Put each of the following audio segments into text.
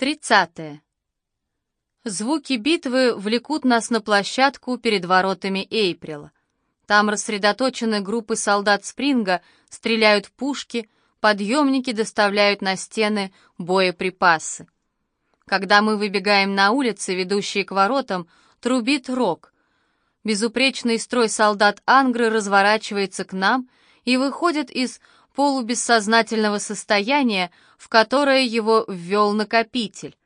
Тридцатое. Звуки битвы влекут нас на площадку перед воротами Эйприла. Там рассредоточены группы солдат Спринга, стреляют пушки, подъемники доставляют на стены боеприпасы. Когда мы выбегаем на улицы, ведущие к воротам, трубит рог. Безупречный строй солдат Ангры разворачивается к нам и выходит из полубессознательного состояния, в которое его ввел накопитель.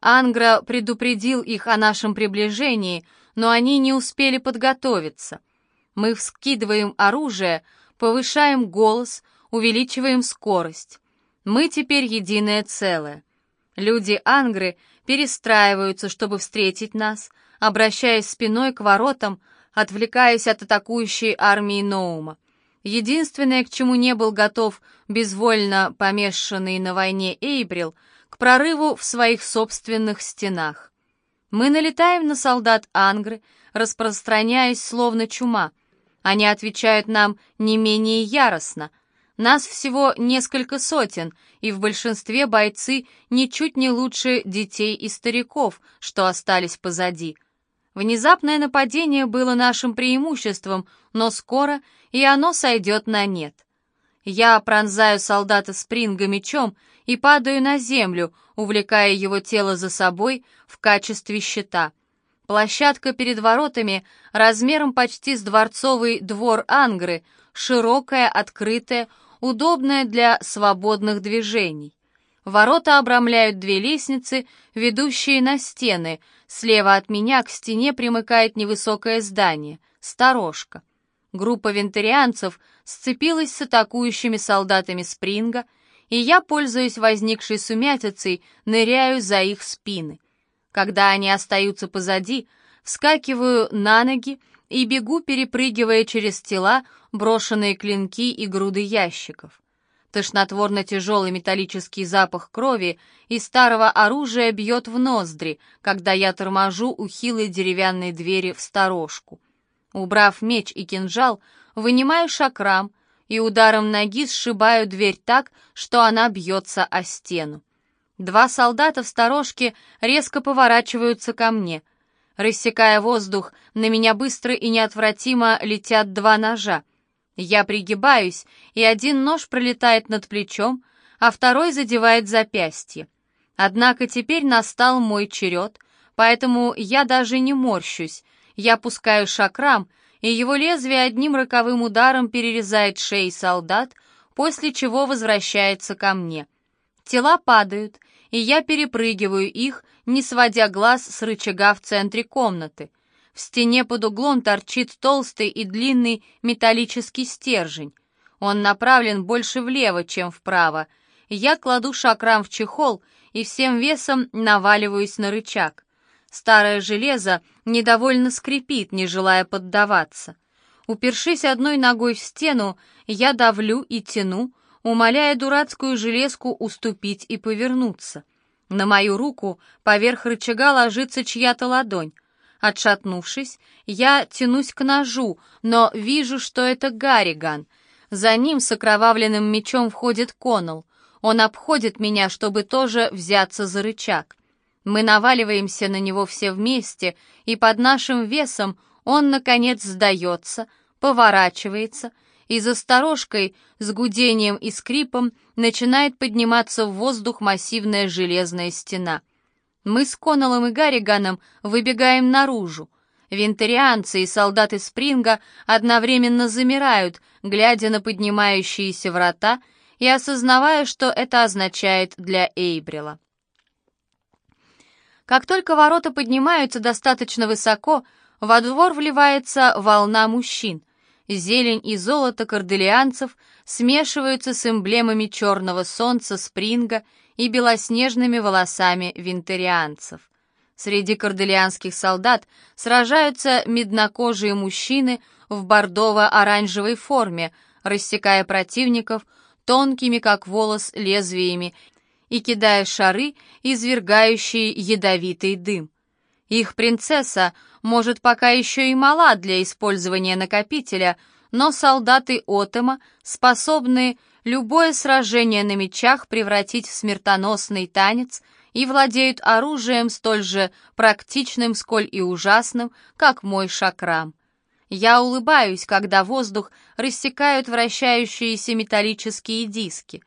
Ангра предупредил их о нашем приближении, но они не успели подготовиться. Мы вскидываем оружие, повышаем голос, увеличиваем скорость. Мы теперь единое целое. Люди Ангры перестраиваются, чтобы встретить нас, обращаясь спиной к воротам, отвлекаясь от атакующей армии Ноума. Единственное, к чему не был готов безвольно помешанный на войне Эйбрил, к прорыву в своих собственных стенах. Мы налетаем на солдат Ангры, распространяясь словно чума. Они отвечают нам не менее яростно. Нас всего несколько сотен, и в большинстве бойцы ничуть не лучше детей и стариков, что остались позади. Внезапное нападение было нашим преимуществом, но скоро и оно сойдет на нет. Я пронзаю солдата Спринга мечом и падаю на землю, увлекая его тело за собой в качестве щита. Площадка перед воротами размером почти с дворцовый двор Ангры, широкая, открытая, удобная для свободных движений. Ворота обрамляют две лестницы, ведущие на стены. Слева от меня к стене примыкает невысокое здание — сторожка. Группа вентарианцев сцепилась с атакующими солдатами Спринга, и я, пользуясь возникшей сумятицей, ныряю за их спины. Когда они остаются позади, вскакиваю на ноги и бегу, перепрыгивая через тела, брошенные клинки и груды ящиков. Тошнотворно-тяжелый металлический запах крови и старого оружия бьет в ноздри, когда я торможу у хилой деревянной двери в сторожку. Убрав меч и кинжал, вынимаю шакрам и ударом ноги сшибаю дверь так, что она бьется о стену. Два солдата в сторожке резко поворачиваются ко мне. Рассекая воздух, на меня быстро и неотвратимо летят два ножа. Я пригибаюсь, и один нож пролетает над плечом, а второй задевает запястье. Однако теперь настал мой черед, поэтому я даже не морщусь, я пускаю шакрам, и его лезвие одним роковым ударом перерезает шеи солдат, после чего возвращается ко мне. Тела падают, и я перепрыгиваю их, не сводя глаз с рычага в центре комнаты. В стене под углом торчит толстый и длинный металлический стержень. Он направлен больше влево, чем вправо. Я кладу шакрам в чехол и всем весом наваливаюсь на рычаг. Старое железо недовольно скрипит, не желая поддаваться. Упершись одной ногой в стену, я давлю и тяну, умоляя дурацкую железку уступить и повернуться. На мою руку поверх рычага ложится чья-то ладонь. Отшатнувшись, я тянусь к ножу, но вижу, что это Гарриган. За ним с окровавленным мечом входит Коннелл. Он обходит меня, чтобы тоже взяться за рычаг. Мы наваливаемся на него все вместе, и под нашим весом он, наконец, сдается, поворачивается, и за сторожкой с гудением и скрипом начинает подниматься в воздух массивная железная стена. Мы с Коннеллом и Гарриганом выбегаем наружу. Винтерианцы и солдаты Спринга одновременно замирают, глядя на поднимающиеся врата и осознавая, что это означает для Эйбрила. Как только ворота поднимаются достаточно высоко, во двор вливается волна мужчин. Зелень и золото корделианцев смешиваются с эмблемами черного солнца Спринга и белоснежными волосами винтерианцев. Среди корделианских солдат сражаются меднокожие мужчины в бордово-оранжевой форме, рассекая противников тонкими, как волос, лезвиями и кидая шары, извергающие ядовитый дым. Их принцесса, может, пока еще и мала для использования накопителя, но солдаты Отема способны любое сражение на мечах превратить в смертоносный танец и владеют оружием столь же практичным, сколь и ужасным, как мой шакрам. Я улыбаюсь, когда воздух рассекают вращающиеся металлические диски.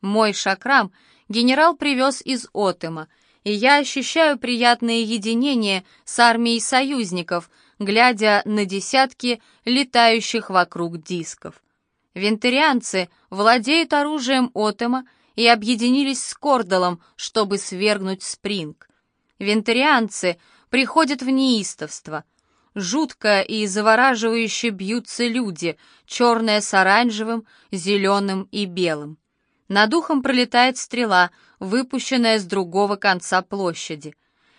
Мой шакрам генерал привез из Отема, и я ощущаю приятное единение с армией союзников, глядя на десятки летающих вокруг дисков. Вентарианцы владеют оружием Отема и объединились с Кордалом, чтобы свергнуть Спринг. Вентарианцы приходят в неистовство — Жутко и завораживающе бьются люди, черное с оранжевым, зеленым и белым. Над ухом пролетает стрела, выпущенная с другого конца площади.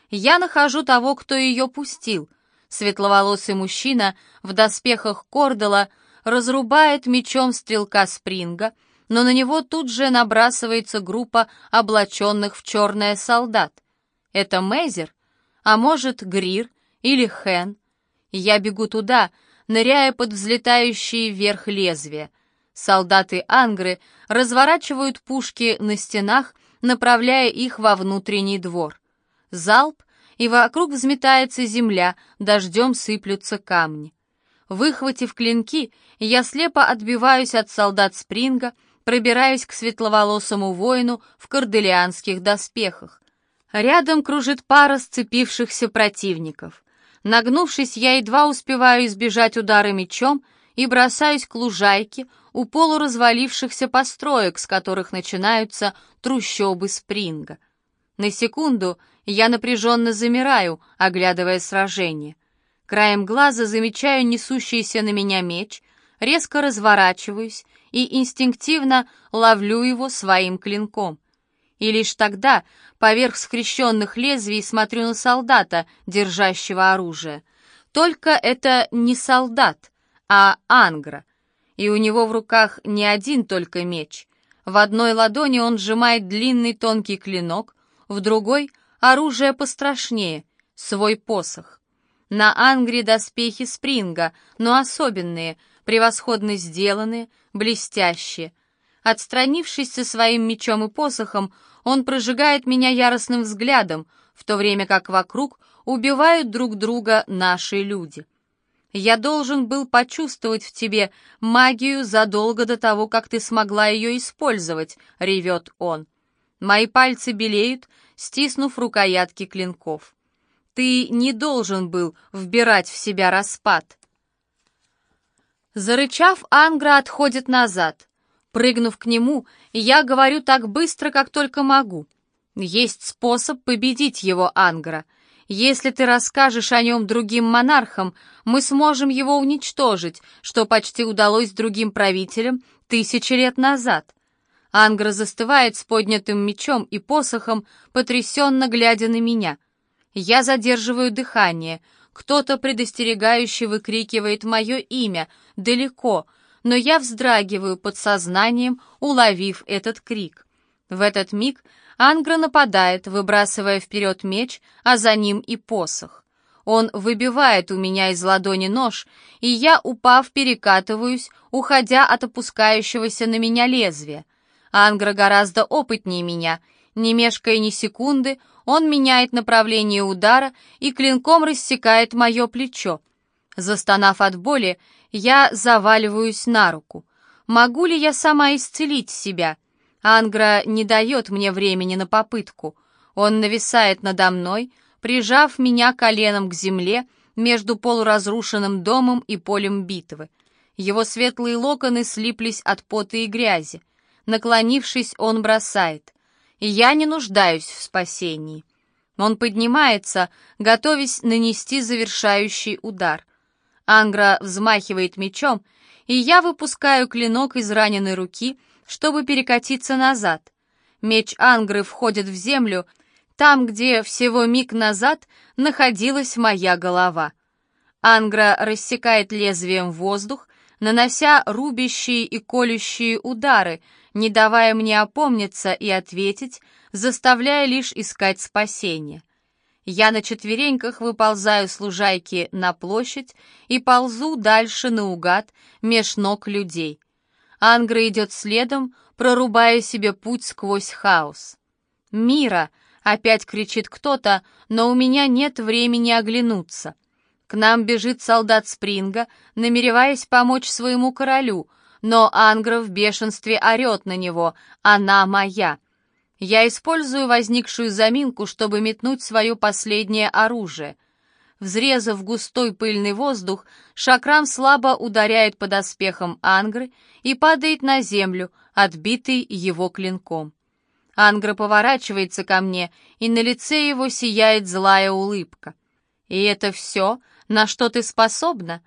Я нахожу того, кто ее пустил. Светловолосый мужчина в доспехах Кордела разрубает мечом стрелка Спринга, но на него тут же набрасывается группа облаченных в черное солдат. Это Мейзер? А может, Грир или Хен? Я бегу туда, ныряя под взлетающие вверх лезвия. Солдаты Ангры разворачивают пушки на стенах, направляя их во внутренний двор. Залп, и вокруг взметается земля, дождем сыплются камни. Выхватив клинки, я слепо отбиваюсь от солдат Спринга, пробираюсь к светловолосому воину в корделианских доспехах. Рядом кружит пара сцепившихся противников. Нагнувшись, я едва успеваю избежать удара мечом и бросаюсь к лужайке у полуразвалившихся построек, с которых начинаются трущобы Спринга. На секунду я напряженно замираю, оглядывая сражение. Краем глаза замечаю несущийся на меня меч, резко разворачиваюсь и инстинктивно ловлю его своим клинком — и лишь тогда, поверх скрещенных лезвий, смотрю на солдата, держащего оружие. Только это не солдат, а ангра. И у него в руках не один только меч. В одной ладони он сжимает длинный тонкий клинок, в другой — оружие пострашнее, свой посох. На ангре доспехи спринга, но особенные, превосходно сделанные, блестящие. Отстранившись со своим мечом и посохом, он прожигает меня яростным взглядом, в то время как вокруг убивают друг друга наши люди. Я должен был почувствовать в тебе магию задолго до того, как ты смогла ее использовать, ревет он. Мои пальцы белеют, стиснув рукоятки клинков. Ты не должен был вбирать в себя распад. Зарычав, Ангра отходит назад. Прыгнув к нему, я говорю так быстро, как только могу. Есть способ победить его, Ангра. Если ты расскажешь о нем другим монархам, мы сможем его уничтожить, что почти удалось другим правителям тысячи лет назад. Ангра застывает с поднятым мечом и посохом, потрясенно глядя на меня. Я задерживаю дыхание. Кто-то предостерегающе выкрикивает мое имя, далеко — но я вздрагиваю под сознанием, уловив этот крик. В этот миг Ангра нападает, выбрасывая вперед меч, а за ним и посох. Он выбивает у меня из ладони нож, и я, упав, перекатываюсь, уходя от опускающегося на меня лезвия. Ангра гораздо опытнее меня. Не мешкая ни секунды, он меняет направление удара и клинком рассекает мое плечо. Застонав от боли, я заваливаюсь на руку. Могу ли я сама исцелить себя? Ангра не дает мне времени на попытку. Он нависает надо мной, прижав меня коленом к земле между полуразрушенным домом и полем битвы. Его светлые локоны слиплись от пота и грязи. Наклонившись, он бросает. «Я не нуждаюсь в спасении». Он поднимается, готовясь нанести завершающий удар. Ангра взмахивает мечом, и я выпускаю клинок из раненой руки, чтобы перекатиться назад. Меч Ангры входит в землю, там, где всего миг назад находилась моя голова. Ангра рассекает лезвием воздух, нанося рубящие и колющие удары, не давая мне опомниться и ответить, заставляя лишь искать спасение. Я на четвереньках выползаю с лужайки на площадь и ползу дальше наугад меж ног людей. Ангра идет следом, прорубая себе путь сквозь хаос. «Мира!» — опять кричит кто-то, но у меня нет времени оглянуться. К нам бежит солдат Спринга, намереваясь помочь своему королю, но Ангра в бешенстве орет на него «Она моя!». Я использую возникшую заминку, чтобы метнуть свое последнее оружие. Взрезав густой пыльный воздух, шакрам слабо ударяет по доспехам Ангры и падает на землю, отбитый его клинком. Ангра поворачивается ко мне, и на лице его сияет злая улыбка. «И это все, на что ты способна?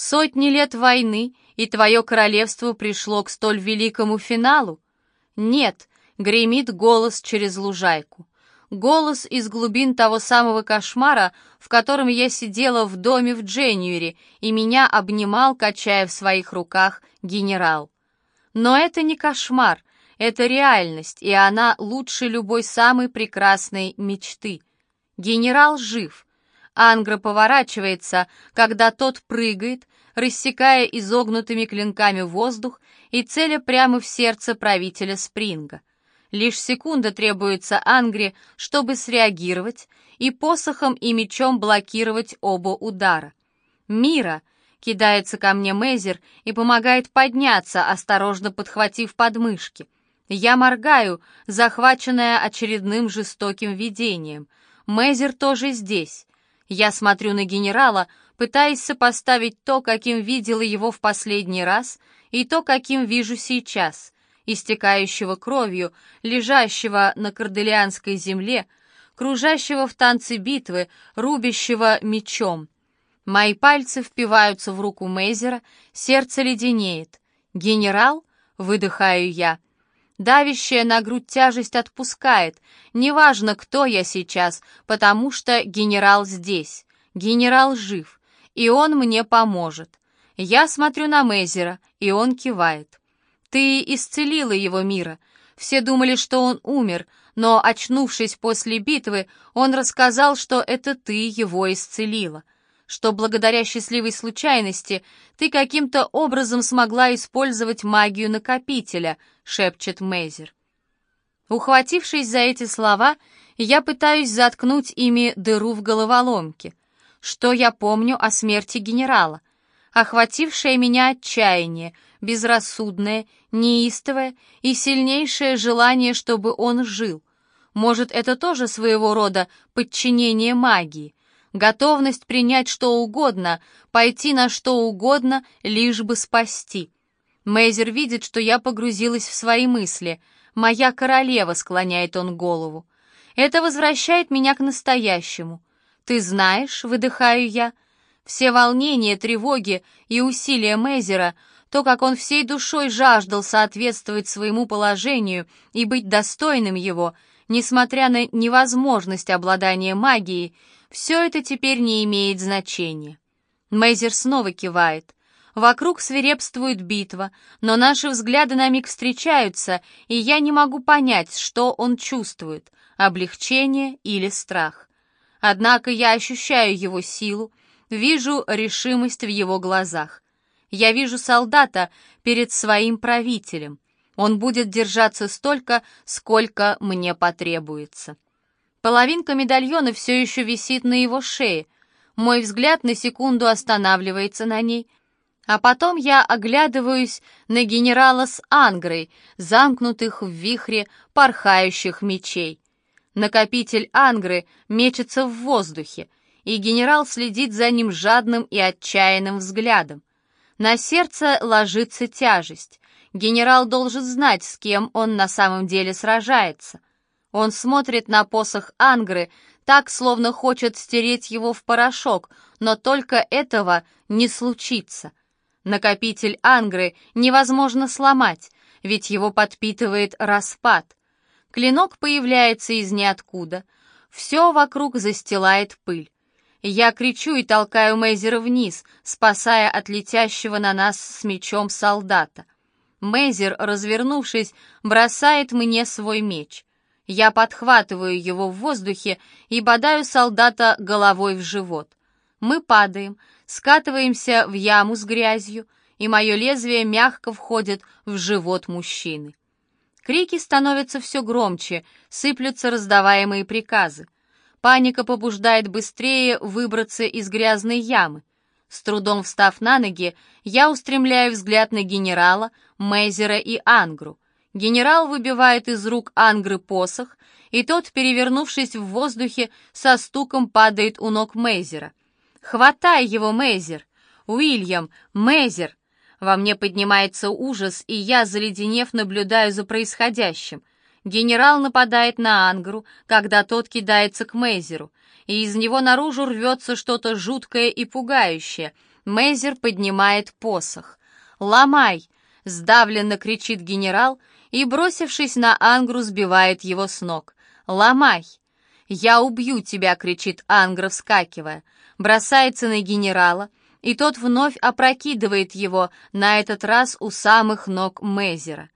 Сотни лет войны, и твое королевство пришло к столь великому финалу?» «Нет», — гремит голос через лужайку. Голос из глубин того самого кошмара, в котором я сидела в доме в Дженюэре, и меня обнимал, качая в своих руках, генерал. Но это не кошмар, это реальность, и она лучше любой самой прекрасной мечты. Генерал жив. Ангра поворачивается, когда тот прыгает, рассекая изогнутыми клинками воздух и целя прямо в сердце правителя Спринга. Лишь секунда требуется Ангре, чтобы среагировать и посохом и мечом блокировать оба удара. «Мира!» — кидается ко мне Мейзер и помогает подняться, осторожно подхватив подмышки. Я моргаю, захваченная очередным жестоким видением. Мейзер тоже здесь. Я смотрю на генерала, пытаясь сопоставить то, каким видела его в последний раз, и то, каким вижу сейчас, истекающего кровью, лежащего на корделианской земле, кружащего в танце битвы, рубящего мечом. Мои пальцы впиваются в руку Мейзера, сердце леденеет. «Генерал?» — выдыхаю я. Давящая на грудь тяжесть отпускает. Неважно, кто я сейчас, потому что генерал здесь. Генерал жив, и он мне поможет. Я смотрю на Мейзера, и он кивает. Ты исцелила его мира. Все думали, что он умер, но, очнувшись после битвы, он рассказал, что это ты его исцелила что благодаря счастливой случайности ты каким-то образом смогла использовать магию накопителя», — шепчет Мейзер. Ухватившись за эти слова, я пытаюсь заткнуть ими дыру в головоломке. Что я помню о смерти генерала? Охватившее меня отчаяние, безрассудное, неистовое и сильнейшее желание, чтобы он жил. Может, это тоже своего рода подчинение магии, готовность принять что угодно, пойти на что угодно, лишь бы спасти. Мейзер видит, что я погрузилась в свои мысли. «Моя королева», — склоняет он голову. «Это возвращает меня к настоящему. Ты знаешь», — выдыхаю я, — «все волнения, тревоги и усилия Мейзера, то, как он всей душой жаждал соответствовать своему положению и быть достойным его, несмотря на невозможность обладания магией, все это теперь не имеет значения. Мейзер снова кивает. Вокруг свирепствует битва, но наши взгляды на миг встречаются, и я не могу понять, что он чувствует — облегчение или страх. Однако я ощущаю его силу, вижу решимость в его глазах. Я вижу солдата перед своим правителем. Он будет держаться столько, сколько мне потребуется. Половинка медальона все еще висит на его шее. Мой взгляд на секунду останавливается на ней, а потом я оглядываюсь на генерала с Ангрой, замкнутых в вихре порхающих мечей. Накопитель Ангры мечется в воздухе, и генерал следит за ним жадным и отчаянным взглядом. На сердце ложится тяжесть. Генерал должен знать, с кем он на самом деле сражается. Он смотрит на посох Ангры, так, словно хочет стереть его в порошок, но только этого не случится. Накопитель Ангры невозможно сломать, ведь его подпитывает распад. Клинок появляется из ниоткуда. Все вокруг застилает пыль. Я кричу и толкаю Мейзера вниз, спасая от летящего на нас с мечом солдата. Мейзер, развернувшись, бросает мне свой меч. Я подхватываю его в воздухе и бодаю солдата головой в живот. Мы падаем, скатываемся в яму с грязью, и мое лезвие мягко входит в живот мужчины. Крики становятся все громче, сыплются раздаваемые приказы. Паника побуждает быстрее выбраться из грязной ямы. С трудом встав на ноги, я устремляю взгляд на генерала, Мейзера и Ангру. Генерал выбивает из рук Ангры посох, и тот, перевернувшись в воздухе, со стуком падает у ног Мейзера. «Хватай его, Мейзер! Уильям, Мейзер!» Во мне поднимается ужас, и я, заледенев, наблюдаю за происходящим. Генерал нападает на Ангру, когда тот кидается к Мейзеру и из него наружу рвется что-то жуткое и пугающее. Мейзер поднимает посох. «Ломай!» — сдавленно кричит генерал и, бросившись на Ангру, сбивает его с ног. «Ломай!» «Я убью тебя!» — кричит Ангра, вскакивая. Бросается на генерала, и тот вновь опрокидывает его, на этот раз у самых ног Мейзера.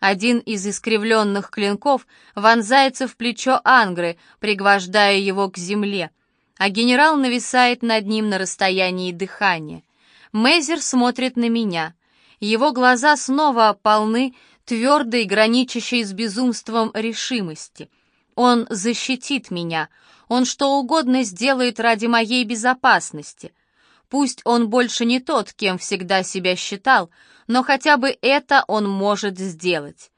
Один из искривленных клинков вонзается в плечо Ангры, пригвождая его к земле, а генерал нависает над ним на расстоянии дыхания. Мейзер смотрит на меня. Его глаза снова полны твердой, граничащей с безумством решимости. Он защитит меня. Он что угодно сделает ради моей безопасности. Пусть он больше не тот, кем всегда себя считал, но хотя бы это он может сделать.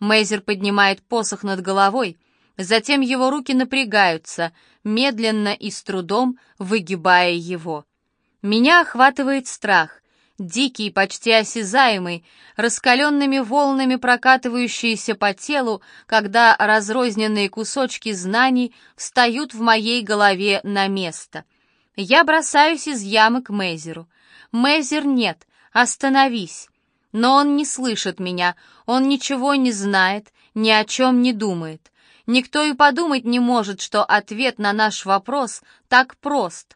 Мейзер поднимает посох над головой, затем его руки напрягаются, медленно и с трудом выгибая его. Меня охватывает страх, дикий, почти осязаемый, раскаленными волнами прокатывающийся по телу, когда разрозненные кусочки знаний встают в моей голове на место — я бросаюсь из ямы к Мейзеру. Мейзер нет, остановись. Но он не слышит меня, он ничего не знает, ни о чем не думает. Никто и подумать не может, что ответ на наш вопрос так прост.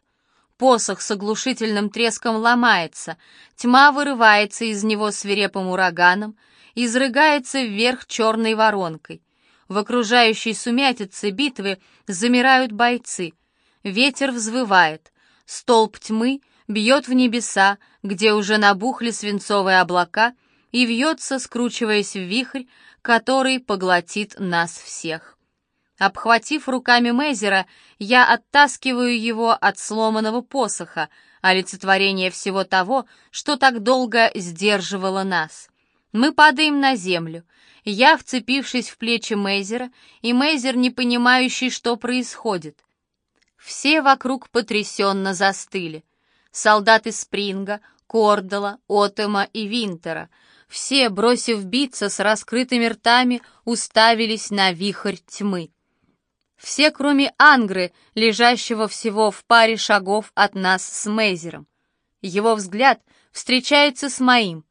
Посох с оглушительным треском ломается, тьма вырывается из него свирепым ураганом, изрыгается вверх черной воронкой. В окружающей сумятице битвы замирают бойцы. Ветер взвывает, Столб тьмы бьет в небеса, где уже набухли свинцовые облака, и вьется, скручиваясь в вихрь, который поглотит нас всех. Обхватив руками Мейзера, я оттаскиваю его от сломанного посоха, олицетворение всего того, что так долго сдерживало нас. Мы падаем на землю. Я, вцепившись в плечи Мейзера, и Мейзер, не понимающий, что происходит — все вокруг потрясенно застыли. Солдаты Спринга, Кордала, Отема и Винтера. Все, бросив биться с раскрытыми ртами, уставились на вихрь тьмы. Все, кроме Ангры, лежащего всего в паре шагов от нас с Мейзером. Его взгляд встречается с моим.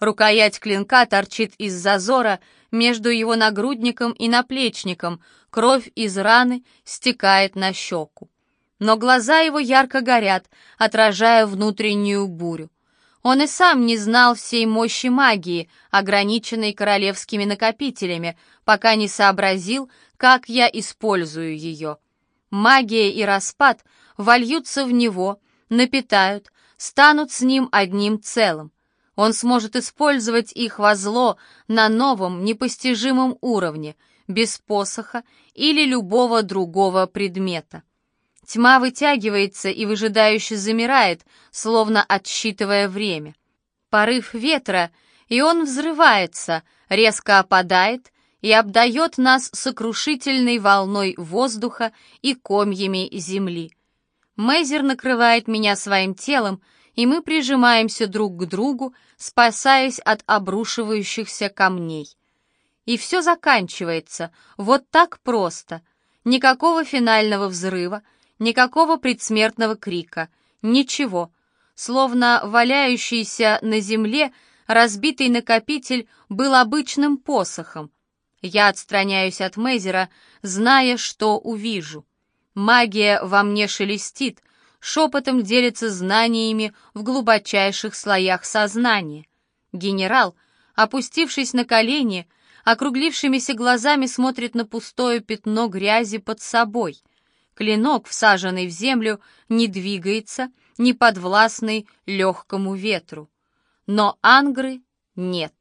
Рукоять клинка торчит из зазора между его нагрудником и наплечником, кровь из раны стекает на щеку но глаза его ярко горят, отражая внутреннюю бурю. Он и сам не знал всей мощи магии, ограниченной королевскими накопителями, пока не сообразил, как я использую ее. Магия и распад вольются в него, напитают, станут с ним одним целым. Он сможет использовать их во зло на новом, непостижимом уровне, без посоха или любого другого предмета. Тьма вытягивается и выжидающе замирает, словно отсчитывая время. Порыв ветра, и он взрывается, резко опадает и обдает нас сокрушительной волной воздуха и комьями земли. Мейзер накрывает меня своим телом, и мы прижимаемся друг к другу, спасаясь от обрушивающихся камней. И все заканчивается, вот так просто. Никакого финального взрыва, Никакого предсмертного крика, ничего. Словно валяющийся на земле разбитый накопитель был обычным посохом. Я отстраняюсь от Мейзера, зная, что увижу. Магия во мне шелестит, шепотом делится знаниями в глубочайших слоях сознания. Генерал, опустившись на колени, округлившимися глазами смотрит на пустое пятно грязи под собой — Клинок, всаженный в землю, не двигается, не подвластный легкому ветру. но Ангры нет.